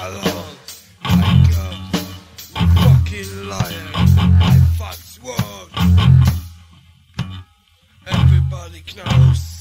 along like a fucking lion. I fucked world. Everybody knows